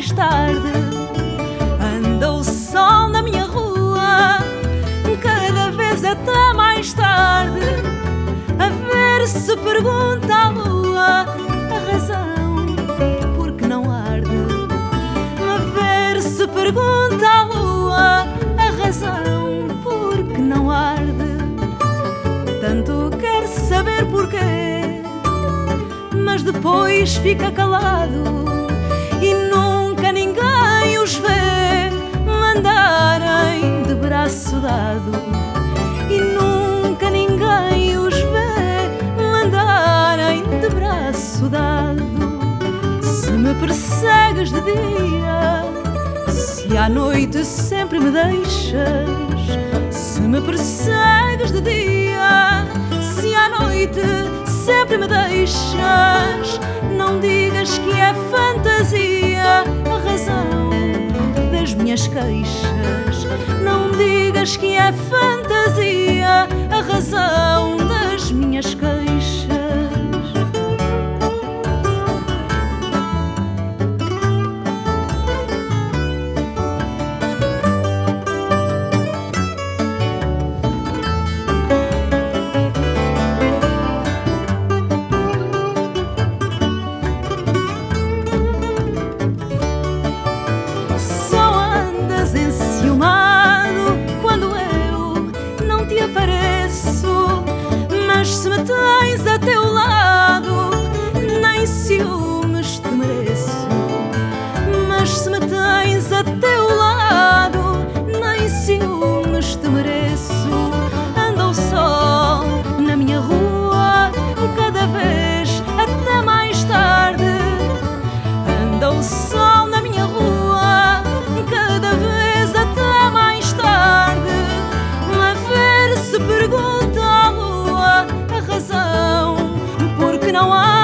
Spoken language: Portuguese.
mais tarde. Anda o sol na minha rua, cada vez até mais tarde. A ver se pergunta a lua a razão porque não arde. A ver se pergunta a lua a razão porque não arde. Tanto quer saber porquê, mas depois fica calado e nunca ninguém os vê andarem de braço dado. E nunca ninguém os vê andarem de braço dado. Se me persegues de dia, se à noite sempre me deixas, se me persegues de dia, se à noite sempre me deixas, não digas que é minhas queixas. Não digas que é fantasia a razão. mas se me tens a teu lado, nem ciúmes te mereço. Mas se me tens a teu no one